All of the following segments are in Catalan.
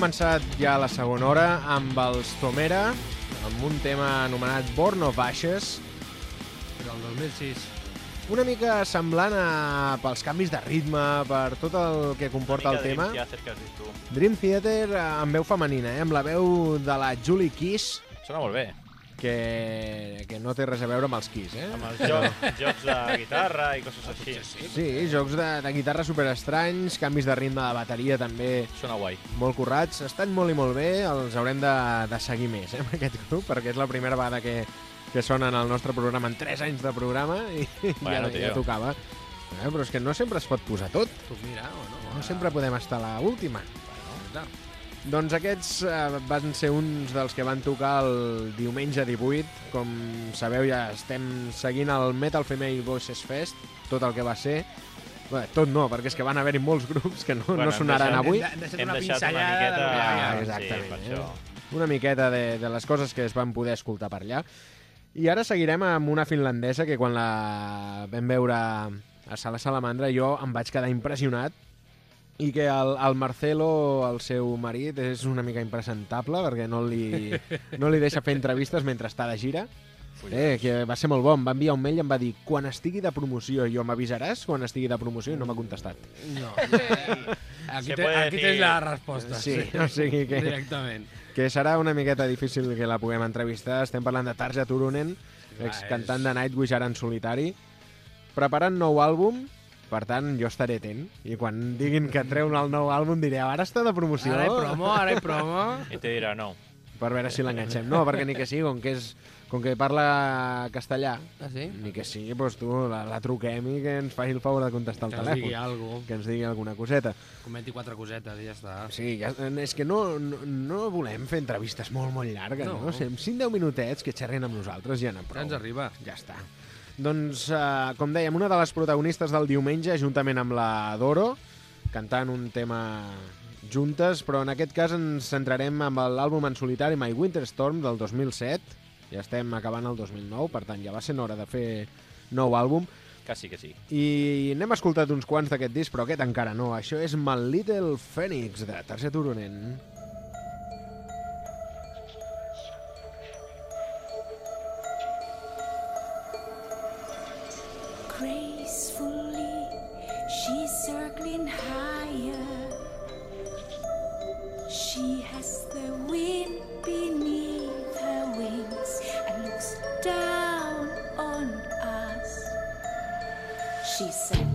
Començat ja la segona hora amb els Tomera, amb un tema anomenat Born of Ashes, Del 2006. una mica semblant a, pels canvis de ritme, per tot el que comporta el tema. Dream Theater que has dit tu. Dream Theater eh, amb veu femenina, eh? amb la veu de la Julie Kiss, Sona molt bé. Que, que no té res a veure amb els Kiss, eh? Amb els jocs, jocs de guitarra i coses així. Sí, jocs de, de guitarra super estranys, canvis de ritme de bateria també Sona guai. molt currats, estan molt i molt bé, els haurem de, de seguir més, eh, amb aquest grup, perquè és la primera vegada que, que sonen al nostre programa en 3 anys de programa i Bueno, ja, ja tio. tocava. Eh, però és que no sempre es pot posar tot, Pues mira, o no. no sempre podem estar a l'última. Clar. Doncs aquests eh, van ser uns dels que van tocar el diumenge 18. Com sabeu, ja estem seguint el Metal Female Voices Fest, tot el que va ser. Bé, tot no, perquè és que van haver-hi molts grups que no, Bueno, no hem sonaran deixat- avui. Hem, de- hem deixat Hem una deixat una pinzellada miqueta... hi Ah, havia. exactament, Sí, per eh? això. Una miqueta de, de les coses que es van poder escoltar per allà. I ara seguirem amb una finlandesa que quan la vam veure a Sala Salamandra jo em vaig quedar impressionat i que el, el Marcelo, el seu marit, és una mica impresentable perquè no li, no li deixa fer entrevistes mentre està de gira. Eh, que va ser molt bon. Va enviar un mail i em va dir quan estigui de promoció, jo m'avisaràs quan estigui de promoció i no m'ha contestat. No. eh, Aquí, te, aquí tens la resposta. Sí, o sigui que- Directament. que serà una miqueta difícil que la puguem entrevistar. Estem parlant de Tarja Turunen, excantant és- de Nightwish ara en solitari, preparant nou àlbum, per tant, jo estaré atent. I quan diguin que treu el nou àlbum diré, ara està de promoció, Ara hi promo, ara hi promo. I te dirà no. per veure si l'enganxem. No, perquè ni que sigui, com que, és, com que parla castellà, Ah, sí? ni que sigui, doncs tu la, la truquem i que ens faci el favor de contestar el Que ens digui telèfon. alguna cosa. Que ens digui alguna coseta. Comenti quatre cosetes i ja està. Sí, ja, és que no, no, no volem fer entrevistes molt, molt llargues, no? No. no? 5-10 minutets que xerrin amb nosaltres ja n'ha prou. Ja ens arriba. Ja està. Doncs, eh, com dèiem, una de les protagonistes del diumenge, juntament amb la Doro, cantant un tema juntes, però en aquest cas ens centrarem amb l'àlbum en solitari My Winter Storm del 2007. Ja estem acabant el 2009, per tant ja va ser hora de fer nou àlbum. Quasi que sí. I n'hem escoltat uns quants d'aquest disc, però aquest encara no. Això és My Little Phoenix, de Tarja Turunen. Gracefully, she's circling higher. She has the wind beneath her wings and looks down on us. She said,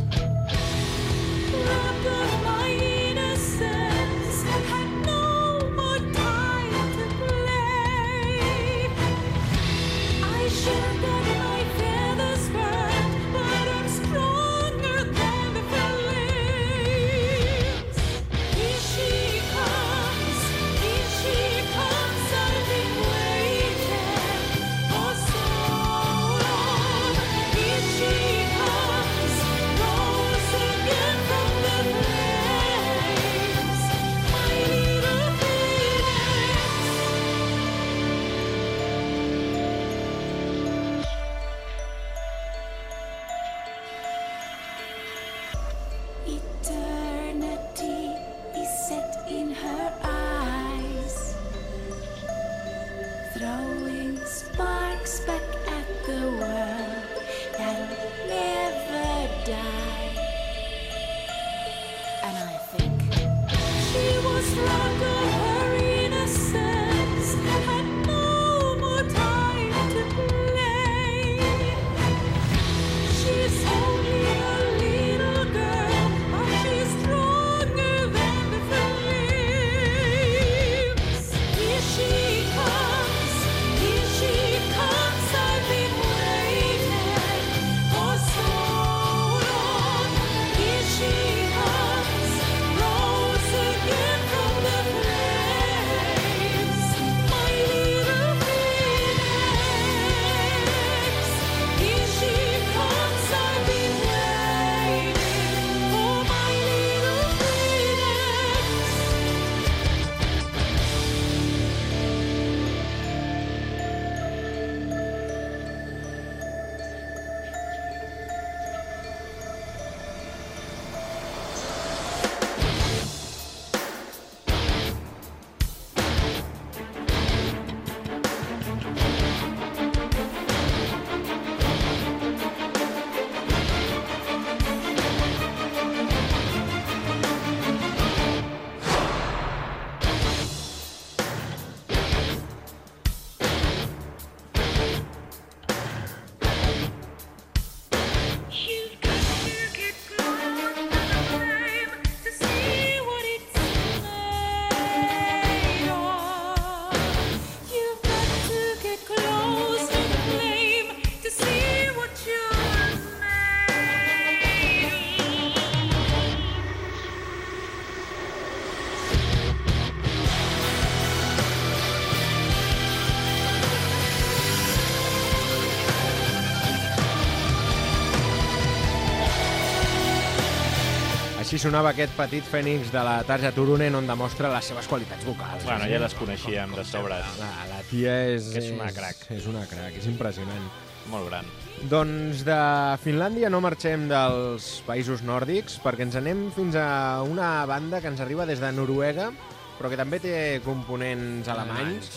Així sonava aquest petit fènix de la Tarja Turunen on demostra les seves qualitats vocals. Bueno, ja les coneixíem de sobres. La, la tia és... Que és una crac. És una crac, és impressionant. Molt gran. Doncs de Finlàndia no marxem dels països nòrdics perquè ens anem fins a una banda que ens arriba des de Noruega però que també té components alemanys.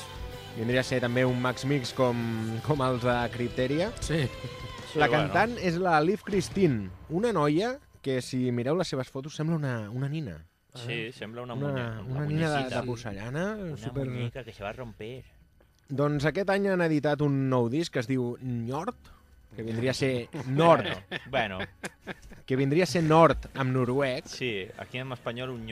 Vindria a ser també un Max Mix com, com els de Crypteria. Sí. La bueno. cantant és la Liv Christine, una noia que, si mireu les seves fotos, sembla una, una nina. Sí, sembla una, Una, muñe, una nina de, de porcellana. Una super... muñeca que se va a romper. Doncs aquest any han editat un nou disc que es diu Njord, que vindria a ser Nord, Bueno, que vindria a ser Nord amb noruec. sí, aquí en espanyol un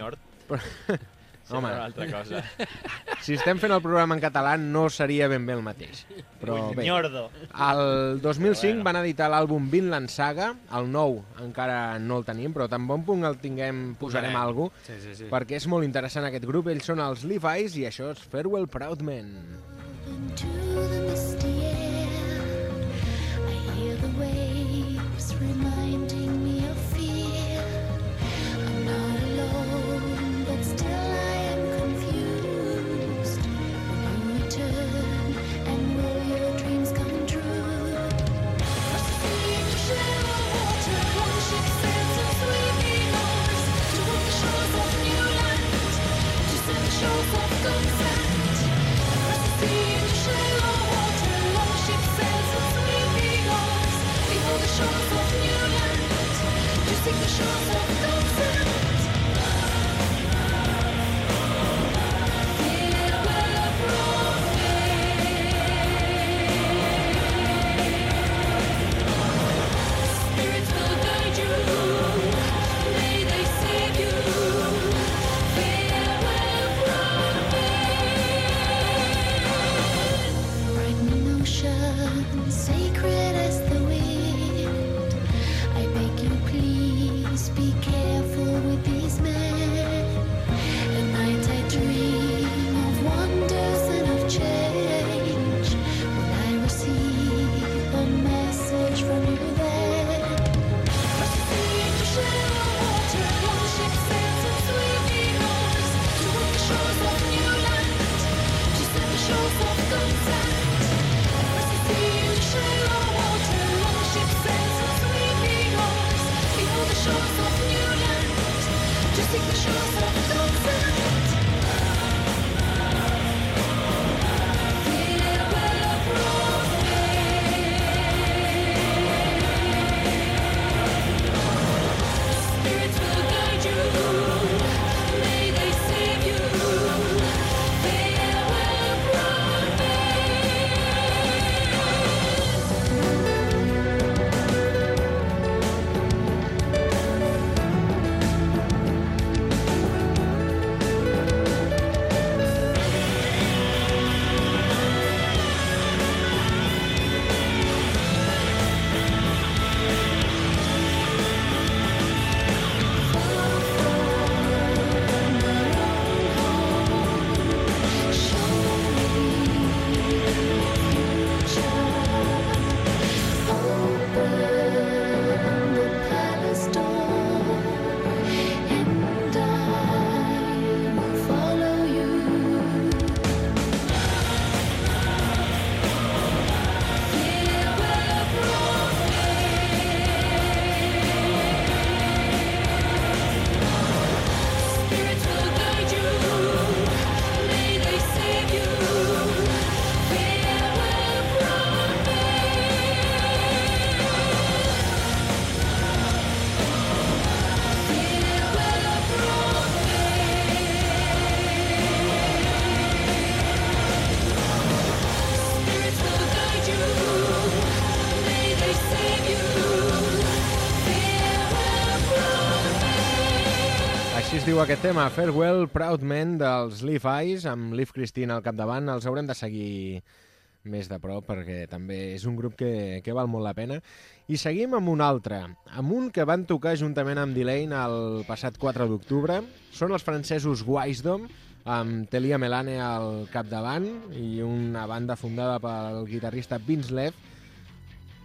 nyort Home. una altra cosa. Si estem fent el programa en català no seria ben bé el mateix. Però bé, el 2005 Bueno. van editar l'àlbum Vinland Saga, el nou encara no el tenim, però tan bon punt el tinguem posarem Posarem. alguna Sí, sí, sí. perquè és molt interessant aquest grup. Ells són els Levi's i això és Farewell Proud Men. Into the diu aquest tema, Farewell Proud Men dels Leaf Eyes, amb Liv Christine al capdavant. Els haurem de seguir més de prop perquè també és un grup que, que val molt la pena. I seguim amb un altre, amb un que van tocar juntament amb Delane el passat 4 d'octubre. Són els francesos Wisdom, amb Telia Melane al capdavant i una banda fundada pel guitarrista Vince Lev.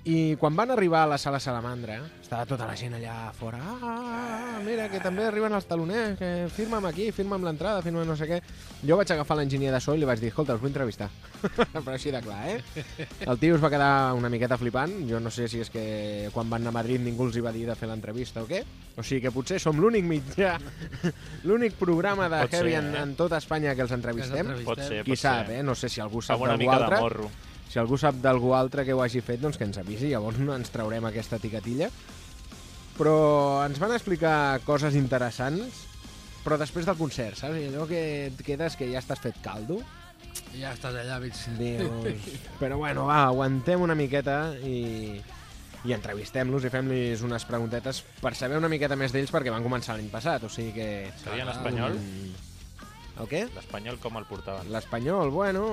I quan van arribar a la sala Salamandra, estava tota la gent allà fora. Ah, mira, que també arriben els taloners, que firma'm aquí, firma'm l'entrada, firma'm no sé què. Jo vaig agafar l'enginyer de so i li vaig dir, escolta, us vull entrevistar. Però així de clar, eh? El tio es va quedar una miqueta flipant. Jo no sé si és que quan van anar a Madrid ningú els hi va dir de fer l'entrevista o què. O sigui que potser som l'únic mitjà, l'únic programa de Pot ser, Heavy en, eh? en tota Espanya que els entrevistem. Pot ser, Qui pot sap, ser. eh? No sé si algú sap Amb una d'algú mica altre. de morro. Si algú sap d'algú altre que ho hagi fet, doncs que ens avisi, llavors no ens traurem aquesta etiquetilla. Però ens van explicar coses interessants, però després del concert, saps? I allò que et quedes que ja estàs fet caldo. Ja estàs allà, mig. Dius... Però bueno, va, aguantem una miqueta i, i entrevistem-los i fem-los unes preguntetes per saber una miqueta més d'ells perquè van començar l'any passat, o sigui que... Seria en espanyol? El què? L'espanyol com el portaven? L'espanyol, bueno,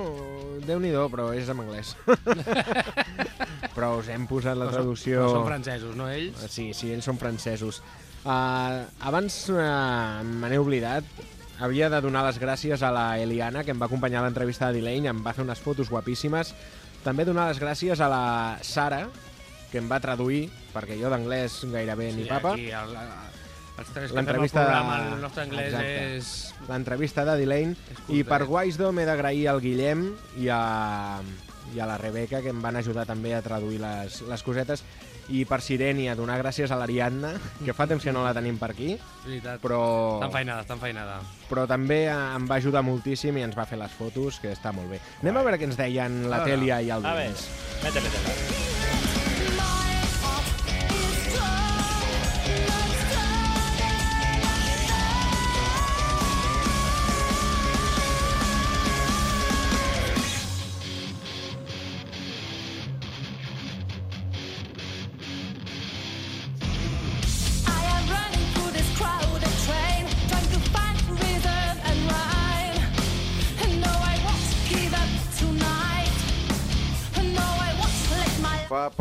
déu nhi però és en anglès. però us hem posat la No són- traducció... No són francesos, no ells? Sí, sí, ells són francesos. Uh, abans uh, me n'he oblidat. Havia de donar les gràcies a la Eliana, que em va acompanyar a l'entrevista de Delane, em va fer unes fotos guapíssimes. També donar les gràcies a la Sara, que em va traduir, perquè jo d'anglès gairebé ni papa. Aquí, el, els tres que fem el programa, el nostre anglès Exacte. és... L'entrevista de Delane. És I per. Wisdom he d'agrair al Guillem i a, i a la Rebeca, que em van ajudar també a traduir les, les cosetes. I per Sirenia, donar gràcies a l'Ariadna, que fa temps que no la tenim per aquí, Veritat. però, Està enfeinada, està enfeinada. però també em va ajudar moltíssim i ens va fer les fotos, que està molt bé. Anem a veure què ens deien la. Tèlia i el A veure, Vins. mete, mete.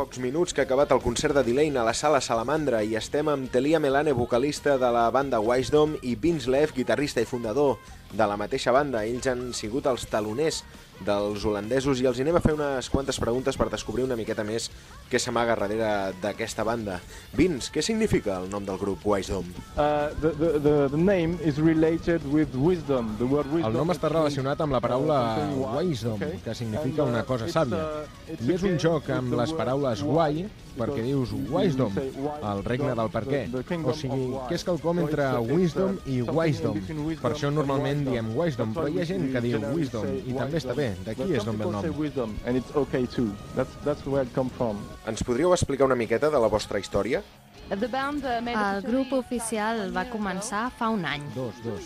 Pocs minuts que ha acabat el concert de Delane a la sala Salamandra i estem amb Telia Melane, vocalista de la banda Wisdom, i Vince Lev, guitarrista i fundador de la mateixa banda. Ells han sigut els taloners dels holandesos i els anem a fer unes quantes preguntes per descobrir una miqueta més què s'amaga darrere d'aquesta banda. Vince, què significa el nom del grup Wisdom? Uh, the, the, the, the name is related with wisdom. The word wisdom El nom està relacionat amb la paraula uh, wisdom, que significa uh, una cosa sàvia. uh, I és un joc amb les paraules why, perquè dius wisdom, el regne del per què. O sigui, que és quelcom entre wisdom i wisdom. Per això normalment wisdom. diem wisdom, però hi ha gent que diu wisdom i també està bé. D'aquí és d'on ve el nom. Ens podríeu explicar una miqueta de la vostra història? El grup oficial va començar fa un any. Dos, dos.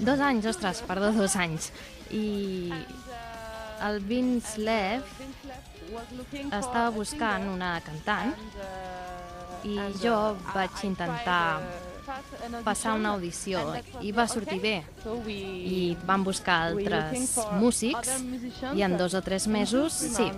Dos anys, ostres, perdó, dos anys. I el Vince Lev estava buscant una cantant i jo vaig intentar passar una audició i va sortir bé. I van buscar altres músics i en dos o tres mesos, sí,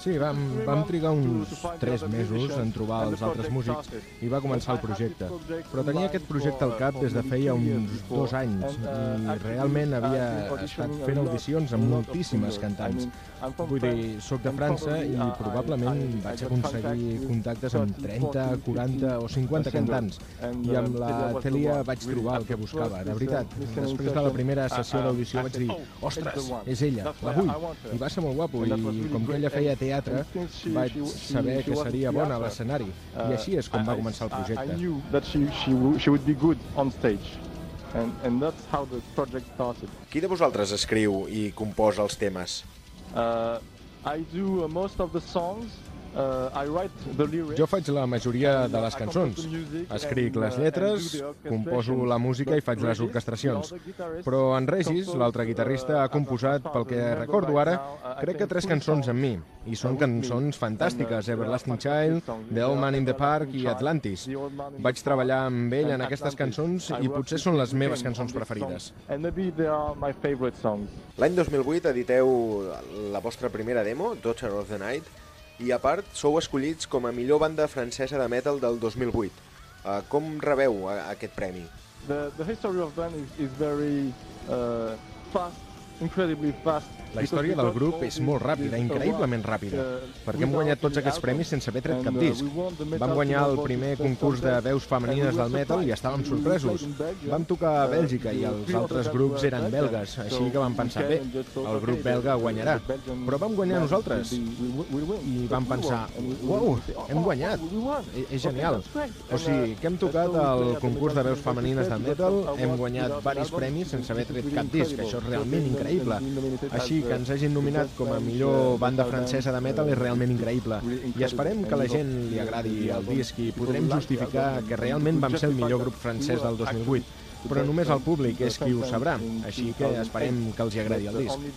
Sí, vam, vam trigar uns tres mesos en trobar els altres músics i va començar el projecte. Però tenia aquest projecte al cap des de feia uns dos anys i realment havia estat fent audicions amb moltíssimes cantants. Vull dir, sóc de França i probablement vaig aconseguir contactes amb 30, 40 o 50 cantants. I amb la Telia vaig trobar el que buscava, de veritat. Després de la primera sessió d'audició vaig dir ostres, és ella, la vull. I va ser molt guapo i com que ella feia teatre, vaig saber que seria bona a l'escenari. I així és com va començar el I projecte. knew that she, she, wo- she would be good on stage. And, and that's how the project started. Qui de vosaltres escriu i composa els temes? Uh, I do uh, most of the songs. Lyrics. Jo faig la majoria de les cançons. Escric les lletres, composo la música i faig les orquestracions. Però en Regis, l'altre guitarrista, ha composat, pel que recordo ara, crec que tres cançons amb mi. I són cançons fantàstiques, Everlasting Child, The Old Man in the Park i Atlantis. Vaig treballar amb ell en aquestes cançons i potser són les meves cançons preferides. L'any 2008 editeu la vostra primera demo, Daughter of the Night, i a part sou escollits com a millor banda francesa de metal del 2008. Uh, com rebeu uh, aquest premi? The, the history of them is, is very uh, fast incredibly fast. La història del grup és molt ràpida, increïblement ràpida, perquè hem guanyat tots aquests premis sense haver tret cap disc. Vam guanyar el primer concurs de veus femenines del metal i estàvem sorpresos. Vam tocar a Bèlgica i els altres grups eren belgues, així que vam pensar, bé, el grup belga guanyarà. Però vam guanyar nosaltres i vam pensar, uau, hem guanyat, E- és genial. O sigui, que hem tocat al concurs de veus femenines del metal, hem guanyat varis premis sense haver tret cap disc, això és realment increïble. Així que ens hagin nominat com a millor banda francesa de metal és realment increïble. I esperem que la gent li agradi el disc i podrem justificar que realment vam ser el millor grup francès del 2008. Però només el públic és qui ho sabrà, així que esperem que els hi agradi el disc.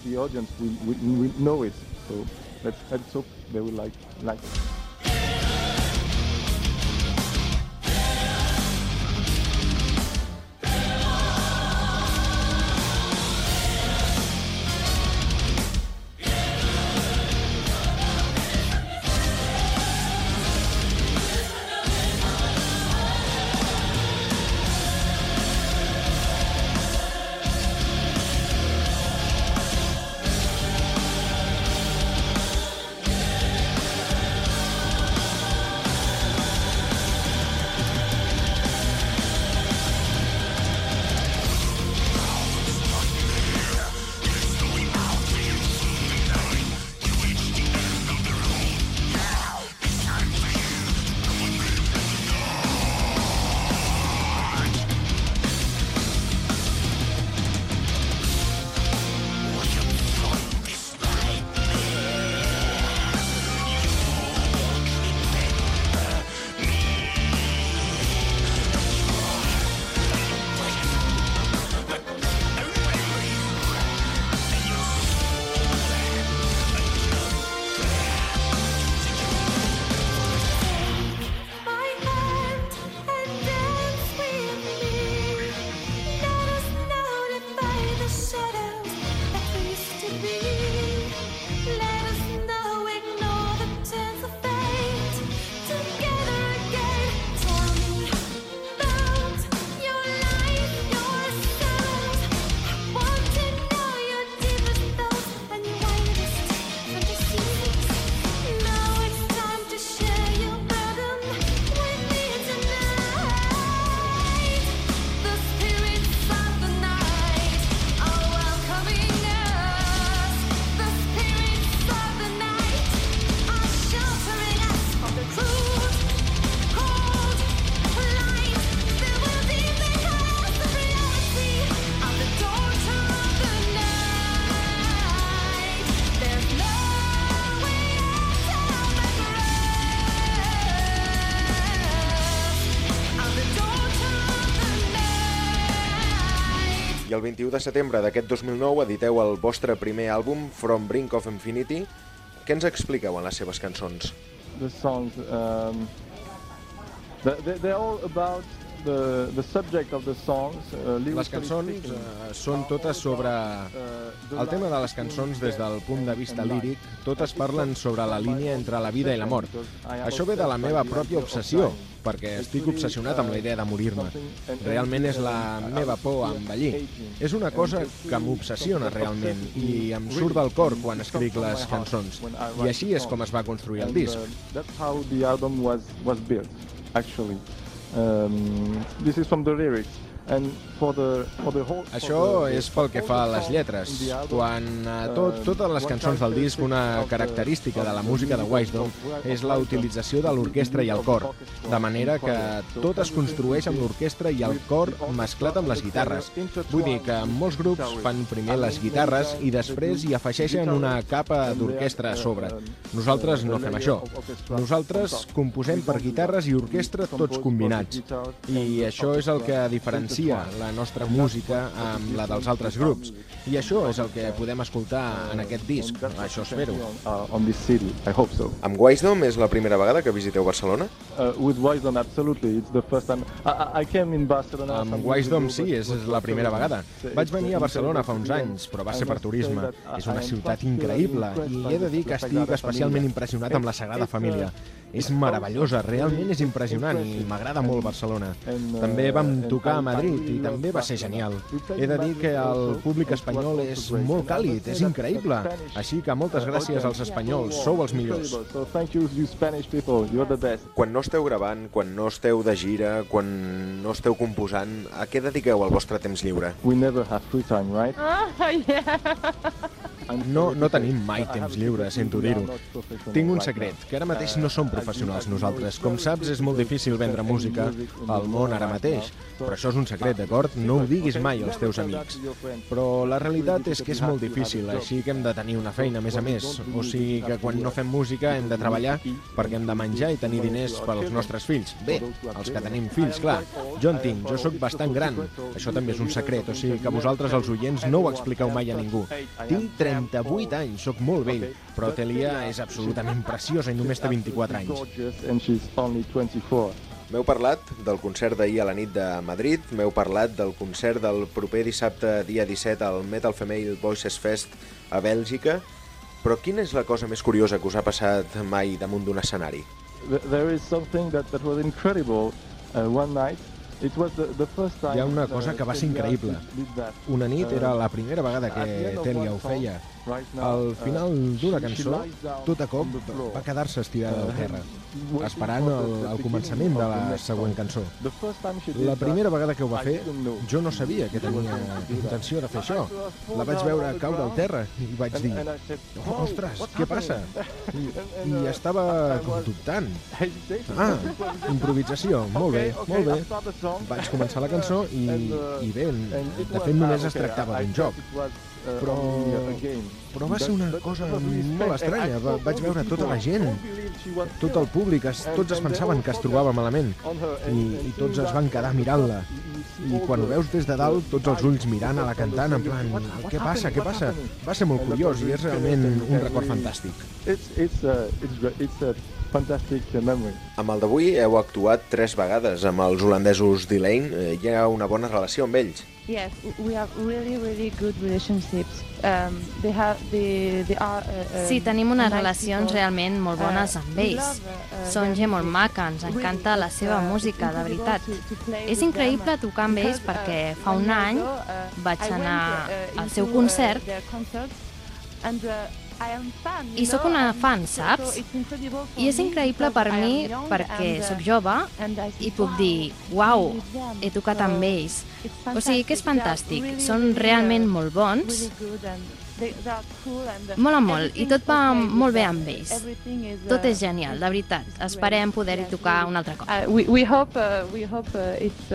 21 de setembre d'aquest 2009 editeu el vostre primer àlbum, From Brink of Infinity. Què ens expliqueu en les seves cançons? The songs, um, they- they- they're all about the, the subject of the songs. Uh, Les cançons eh, són totes sobre... Uh, El tema de les cançons des del punt de vista líric, totes parlen sobre la línia entre la vida i la mort. Això ve de la meva pròpia obsessió, perquè estic obsessionat amb la idea de morir-me. Realment és la meva por a envellir. És una cosa que m'obsessiona realment i em surt del cor quan escric les cançons. I així és com es va construir el disc. uh, that's how the album was was built, actually. Um, this is from the lyrics, Això és pel que fa a les lletres. Quan eh, tot, totes les cançons del disc, una característica de la música de Wisdom és la utilització de l'orquestra i el cor, de manera que tot es construeix amb l'orquestra i el cor mesclat amb les guitarres. Vull dir que molts grups fan primer les guitarres i després hi afegeixen una capa d'orquestra a sobre. Nosaltres no fem això. Nosaltres composem per guitarres i orquestra tots combinats. I això és el que diferencia la nostra música amb la dels altres grups. I això és el que podem escoltar en aquest disc, això espero. Uh, on this CD, I hope so. Amb Wisdom és la primera vegada que visiteu Barcelona? Uh, with Wisdom, absolutely, it's the first time. I, I- came in Barcelona. Amb Wisdom sí, és la primera vegada. Vaig venir a Barcelona fa uns anys, però va ser per turisme. És una ciutat increïble i he de dir que estic especialment impressionat amb la Sagrada It's, uh, Família. És meravellosa, realment és impressionant i m'agrada molt Barcelona. També vam tocar a Madrid i també va ser genial. He de dir que el públic espanyol és molt càlid, és increïble. Així que moltes gràcies als espanyols, sou els millors. So thank you, you Spanish people. You're the best. Quan no esteu gravant, quan no esteu de gira, quan no esteu composant, a què dediqueu el vostre temps lliure? We never have free time, right? No, no tenim mai temps lliure, sento dir-ho. Tinc un secret, que ara mateix no som professionals nosaltres. Com saps, és molt difícil vendre música al món ara mateix. Però això és un secret, d'acord? No ho diguis mai als teus amics. Però la realitat és que és molt difícil, així que hem de tenir una feina a més a més. O sigui que quan no fem música hem de treballar perquè hem de menjar i tenir diners pels nostres fills. Bé, els que tenim fills, clar. Jo en tinc, jo sóc bastant gran. Això també és un secret, o sigui que vosaltres, els oients, no ho expliqueu mai a ningú. Tinc 38 anys, sóc molt vell, però Telia és absolutament preciosa i només té 24 anys. Gorgeous, and she's only 24. M'heu parlat del concert d'ahir a la nit de Madrid, m'heu parlat del concert del proper dissabte, dia 17, al Metal Female Voices Fest a Bèlgica, però quina és la cosa més curiosa que us ha passat mai damunt d'un escenari? Th- There is something that, that was incredible uh, one night. It was the, the first time Hi ha una cosa uh, que va ser increïble. Una nit Uh, era la primera vegada que Telia ho song, feia. Al uh, final d'una cançó, tot a cop va quedar-se estirada al terra, Waiting esperant el, el començament de la següent cançó. La primera vegada que ho va fer, jo no sabia que tenia intenció de fer això. La vaig veure caure al terra i vaig dir, oh, ostres, què passa? happening?" I, i estava com dubtant. Ah, improvisació, molt bé, molt bé. Vaig començar la cançó i, uh, i bé, de fet només es tractava d'un joc. Uh, Però- game. Però va ser una cosa molt estranya. Va, vaig veure tota la gent, tot el públic, es, tots es pensaven que es trobava malament i, i tots es van quedar mirant-la. I quan ho veus des de dalt, tots els ulls mirant a la cantant, en plan, què passa, què passa? Va ser molt curiós i és realment un record fantàstic. It's, it's, uh, it's, it's a fantastic uh, memory. Amb el d'avui heu actuat tres vegades amb els holandesos d'Elaine. Eh, Hi ha una bona relació amb ells. Yes, we have really, really good relationships. Um, they have, they, they are. Uh, um, Sí, tenim unes nice relacions people. realment molt bones Uh, amb we ells. love, uh, uh, Són gent molt maca, ens encanta la seva uh, música, de veritat. És increïble tocar amb ells uh, perquè fa un any uh, vaig anar uh, al seu uh, concert and, uh, I sóc una fan, saps? I és increïble per mi perquè sóc jove I puc wow, dir, uau, them. he tocat amb ells. O sigui que és fantàstic. Són realment molt bons. Mola molt, i tot va molt bé amb ells. Tot és genial, de veritat. Esperem poder-hi tocar un altre cop. Uh, we, we hope, uh, we hope uh, it's,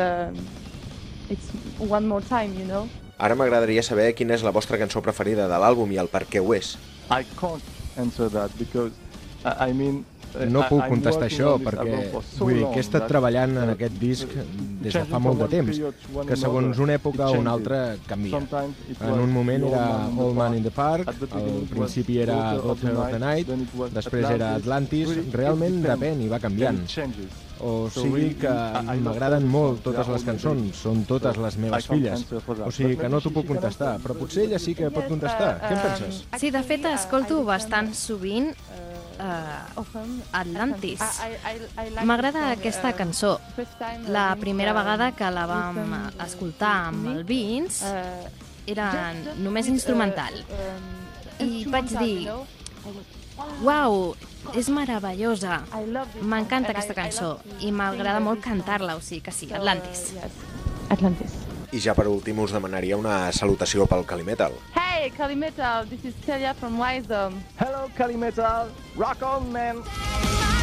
it's one more time, you know. Ara m'agradaria saber quina és la vostra cançó preferida de l'àlbum i el per què ho és. I can't answer that because I, mean. uh, No puc contestar això perquè vull dir que he estat treballant en uh, aquest disc des de fa molt de temps, que segons una època o una altra canvia. En un moment era Old Man in the Park. al principi era Daughter of the Night, després era Atlantis, realment depèn i va canviant. O sigui que m'agraden molt totes les cançons, són totes les meves filles. O sigui que no t'ho puc contestar, però potser ella sí que pot contestar. Què en penses? Sí, de fet, escolto bastant sovint uh, Atlantis. M'agrada aquesta cançó. La primera vegada que la vam uh, escoltar amb el Vince uh, era només uh, instrumental. um, I vaig dir, Uau, és meravellosa. M'encanta aquesta cançó i m'agrada molt cantar-la, o sigui que sí, Atlantis. yes. Atlantis. I ja per últim us demanaria una salutació pel Calimetal. Hey, Kalimetal, this is Celia from Wisdom. Hello, Kali Metal. Rock on, man. Against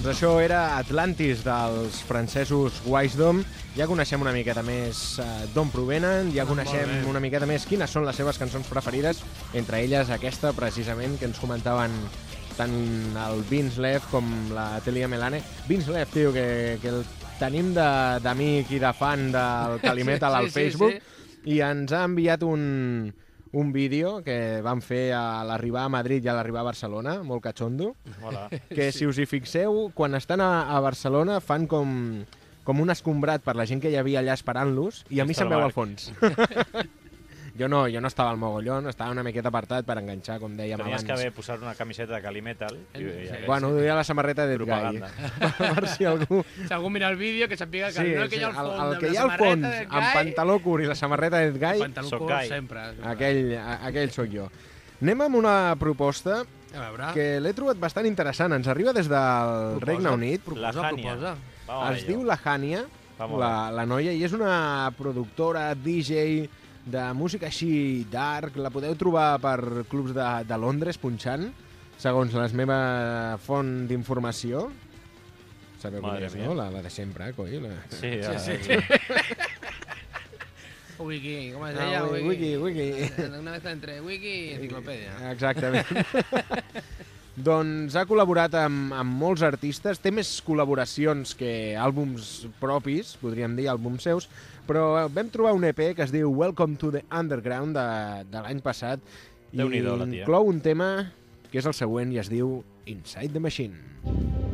Doncs això era Atlantis dels francesos Wisdom. Ja coneixem una miqueta més eh, d'on provenen, ja coneixem una miqueta més quines són les seves cançons preferides, entre elles aquesta, precisament, que ens comentaven tant el Vince Lev com la Telia Melane. Vince Lev, tio, que, que el tenim d'amic i de fan del Calimetal Sí, al sí, Facebook i ens ha enviat un, un vídeo que van fer a l'arribar a Madrid i a l'arribar a Barcelona, molt catxondo, Hola. que si us hi fixeu, quan estan a, a Barcelona fan com, com un escombrat per la gent que hi havia allà esperant-los i a mi se'm el veu al fons. jo, no, jo no estava al mogollón, estava una miqueta apartat per enganxar, com dèiem Tenies abans. que haver posat una camiseta de Calimetal. I, i, Sí. Bueno, duia la samarreta d'Ed Guy. Per si algú... Si algú mira el vídeo, que sàpiga que Sí, no el que sí, hi ha al el, fons, el amb que la hi ha al fons, amb pantaló curt i la samarreta d'Ed Guy, Pantaló Soc curt sempre. aquell, a- aquell sóc jo. Anem amb una proposta A veure, que l'he trobat bastant interessant. Ens arriba des del Proposa. Regne Unit. La proposa, Hania. proposa. Es diu la Hania, la, la noia, i és una productora, DJ de música així dark. La podeu trobar per clubs de, de Londres punxant, segons la meva font d'informació. Sabeu quina Madre és, mía. no? La, la de sempre, coi. La... Sí, Sí, ja, sí. Wiki, com es Ah, deia? wiki, wiki. Una vez entre wiki i enciclopèdia. Exactament. doncs ha col·laborat amb, amb molts artistes, té més col·laboracions que àlbums propis, podríem dir, àlbums seus, però vam trobar un EP que es diu Welcome to the Underground de, de l'any passat i inclou un tema que és el següent i es diu Inside the Machine.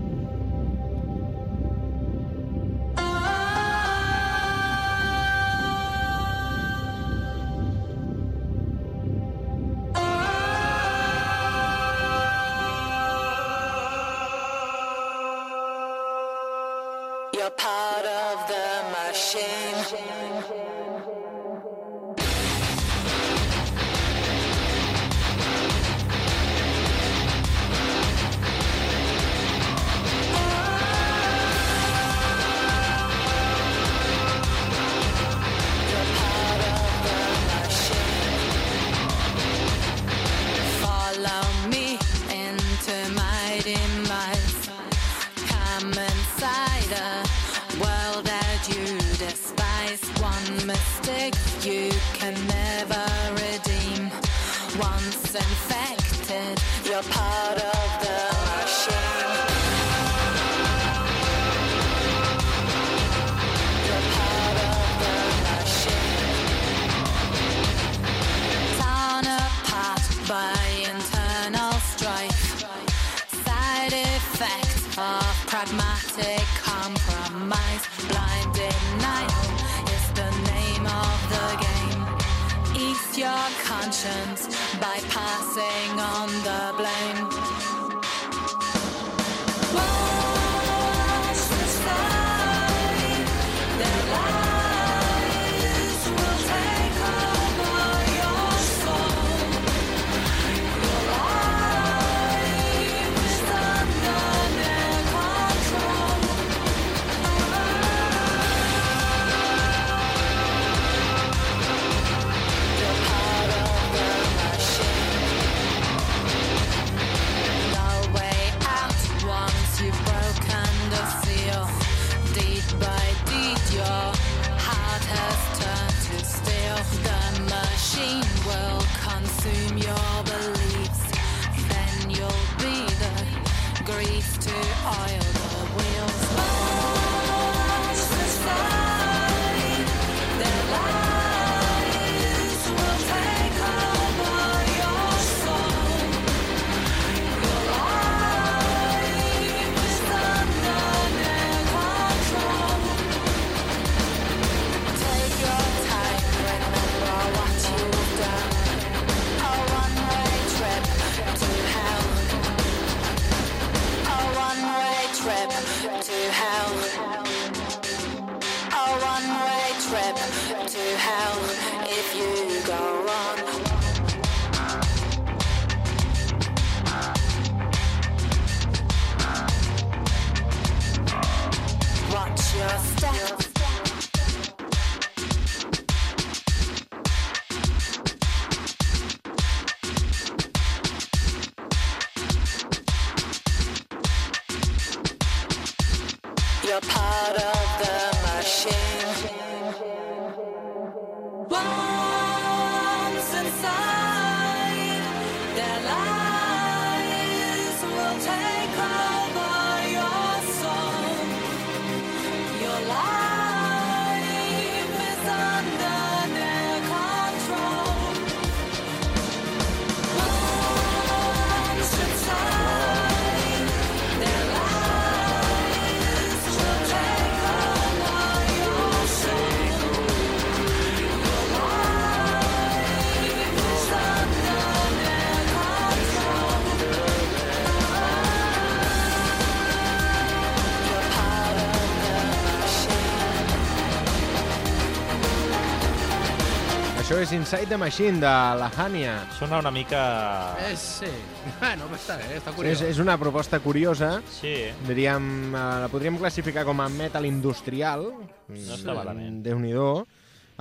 Inside the Machine, de la Hania. Sona una mica... És, sí. Bueno, però està bé, està És, curiós. és una proposta curiosa. Sí, Diríem, eh, la podríem classificar com a metal industrial. no està malament. Déu-n'hi-do.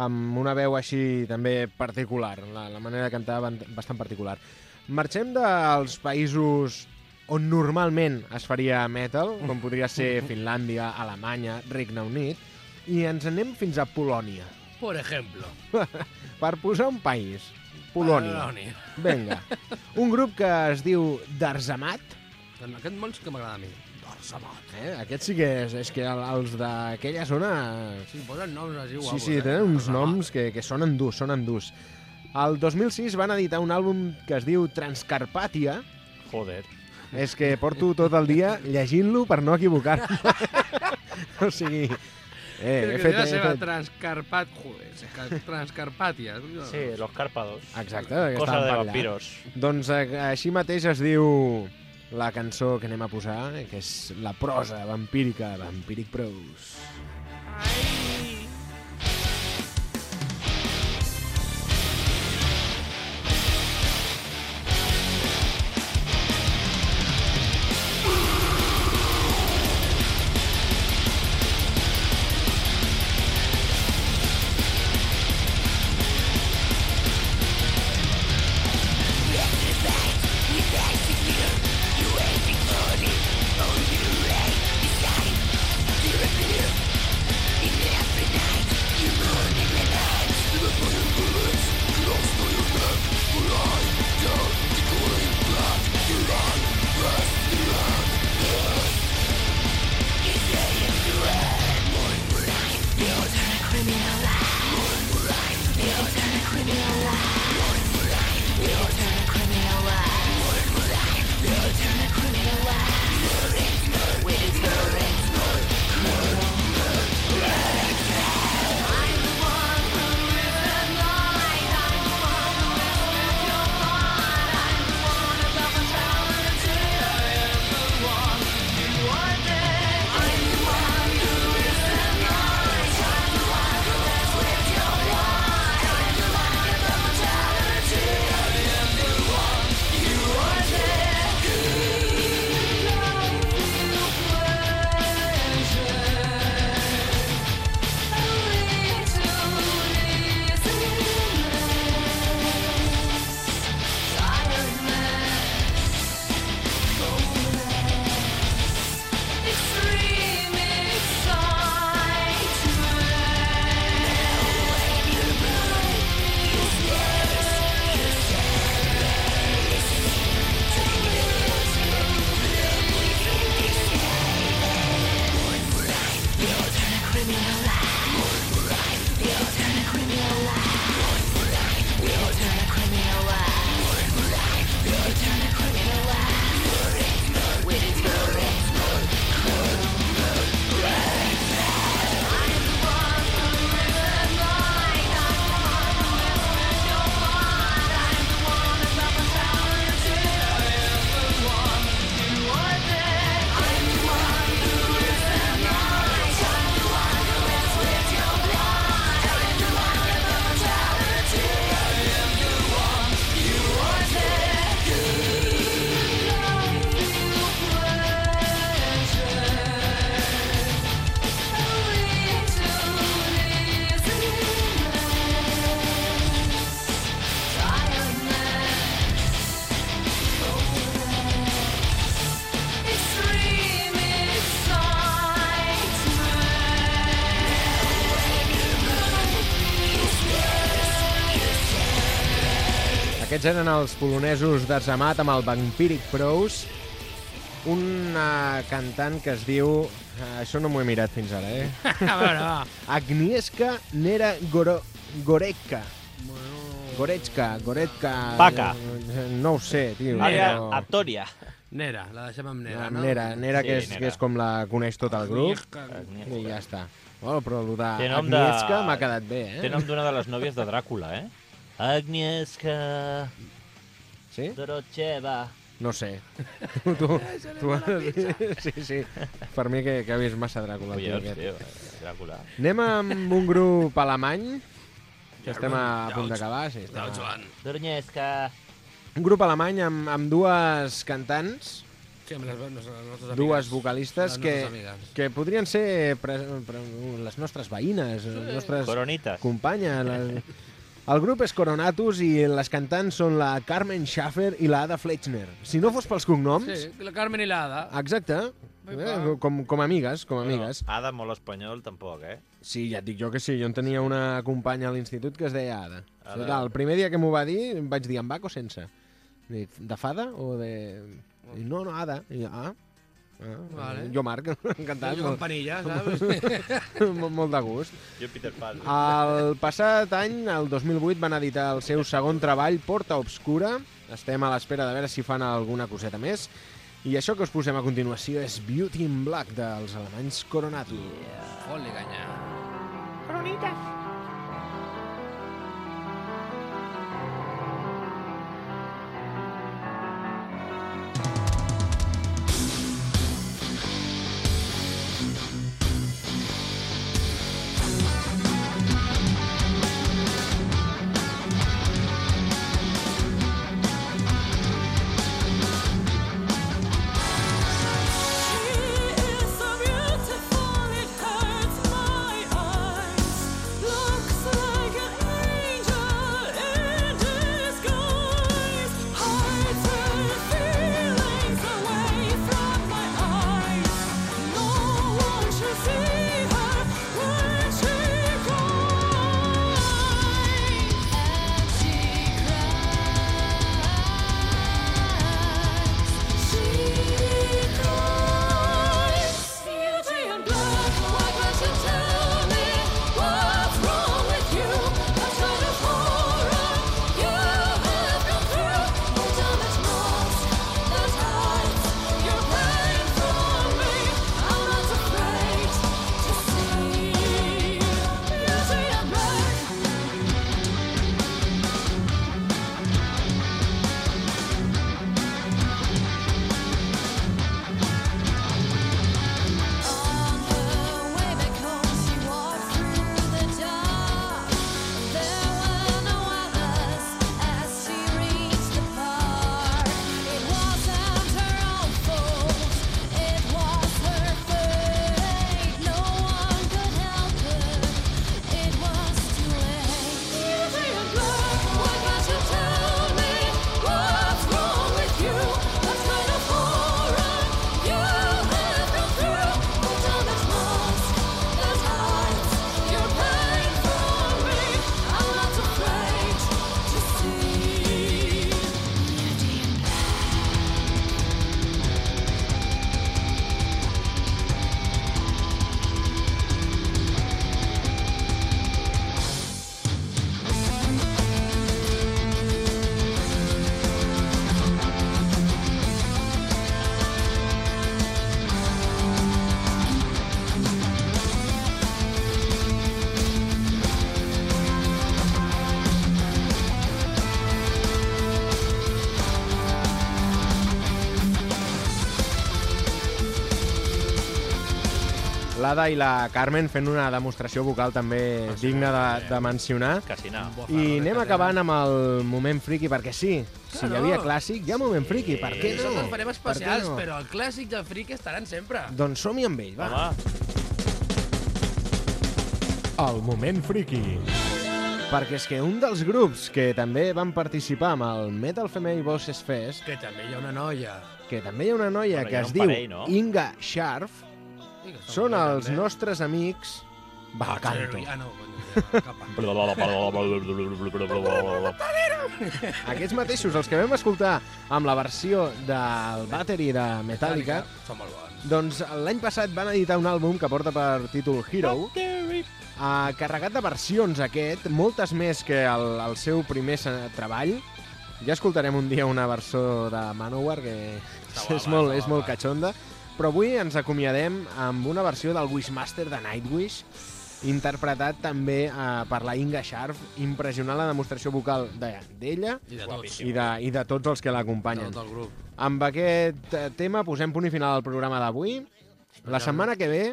Amb una veu així també particular. La, la manera de cantar bastant particular. Marxem dels països on normalment es faria metal, com podria ser Finlàndia, Alemanya, Regne Unit, i ens anem fins a Polònia. Por ejemplo. Per posar un país. Polònia. Polònia. Vinga. Un grup que es diu Darzamat, Aquest món sí que m'agrada a mi. Eh? Aquest sí que és, és que el- els d'aquella zona... Sí, posen noms així Sí, guapos, sí, eh? tenen uns Ramà. noms que, que sonen durs, sonen durs. El 2006 van editar un àlbum que es diu Transcarpàtia. Joder. És que porto tot el dia llegint-lo per no equivocar-me. o sigui... Eh, he que fet, té la seva fet... Transcarpat... Joder, Transcarpàtia. Sí, los cárpados. Exacte, que Cosa de vampiros. Doncs eh, així mateix es diu la cançó que anem a posar, eh, que és la prosa vampírica, Vampiric Prose. You Aquests eren els polonesos de Zamat amb el Vampiric Prose una cantant que es diu... eh, Això no m'ho he mirat fins ara, eh? A veure, va. Agnieszka Nera Goro... Goretka. Goretzka, Goretka... Vaca. eh, No ho sé, tio. Àrea però- Aptoria. Nera, la deixem amb Nera, no? Nera, Nera, que, Sí, és, Nera. que és com la coneix tot el grup. Agnieszka. I ja està. Bueno, però el de nom de- Agnieszka m'ha quedat bé, eh? Té nom d'una de les nòvies de Dràcula, eh? Agnieszka Sí? Dorocheva. No sé. tu, tu, tu, sí, sí. Per mi que, que ha vist massa Dràcula. Ui, tio, hòstia, Dràcula. Anem amb un grup alemany, que estem a Ja, punt d'acabar. Sí, Ja, estem a... Joan. Doroñesca. Un grup alemany amb, amb dues cantants, Sí, amb les, les, les dues vocalistes Les que, amigues. que podrien ser pre, pre, les nostres veïnes, les nostres Coronitas. companyes. Les... El grup és Coronatus i les cantants són la Carmen Schaffer i la Ada Fleischner. Si no fos pels cognoms... Sí, la Carmen i l'Ada. Exacte. Eh, com, com amigues, com amigues. Ada molt espanyol, tampoc, eh? Sí, ja et dic jo que sí. Jo en tenia una companya a l'institut que es deia Ada. Ada. Ada. El primer dia que m'ho va dir, em vaig dir amb Bac o sense? Dic, de fada o de... No, no, Ada. I, ah, ah Vale. Jo, Marc, encantat. Jo molt, campanilla, saps? molt, molt de gust. Jo Peter Pan. El passat any, el 2008, van editar el seu segon treball, Porta Obscura. Estem a l'espera de veure si fan alguna coseta més. I això que us posem a continuació és Beauty in Black dels alemanys Coronatu. Fot-li canya. so L'Ada i la Carmen fent una demostració vocal també digna de, de mencionar. Casina. I anem acabant amb el moment friki, perquè sí, si hi havia clàssic, hi ha moment friki, per què no? Nosaltres en farem especials, no? però el clàssic i el friki estaran sempre. Doncs som-hi amb ell, va. Home, El moment friki. Perquè és que un dels grups que també van participar amb el Metal Female Bosses Fest, Que també hi ha una noia. que també hi ha una noia Bueno, hi que ha es diu parell, no? Inga Scharf, són els nostres amics Va, canto. Ah, no. Aquests mateixos, els que vam escoltar amb la versió del Battery de Metallica, Són molt bons. doncs l'any passat van editar un àlbum que porta per títol Hero, uh, carregat de versions aquest, moltes més que el, el seu primer treball. Ja escoltarem un dia una versió de Manowar que és molt, és molt catxonda, però avui ens acomiadem amb una versió del Wishmaster de Nightwish, interpretat també uh, per la Inga Sharp, impressionant la demostració vocal de- d'ella I de tots. i, de, i de tots els que De l'acompanyen. tot el grup. Amb aquest eh, tema posem punt i final al programa d'avui. La setmana que ve...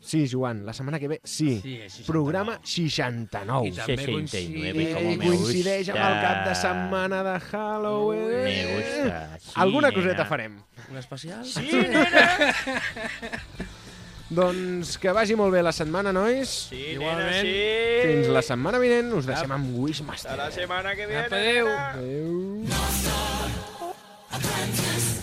Sí, Joan, la setmana que ve, sí. Sí, és 69. programa I 69. també 69, coincideix... I coincideix amb el cap de setmana de Halloween. Me gusta. Sí, Alguna nena. coseta farem. Un especial? Sí, nena. Doncs que vagi molt bé la setmana, nois. Sí, Igualment. nena, sí. Fins la setmana vinent us deixem amb Wishmaster. La semana que viene. Adéu. Adéu. Apprentice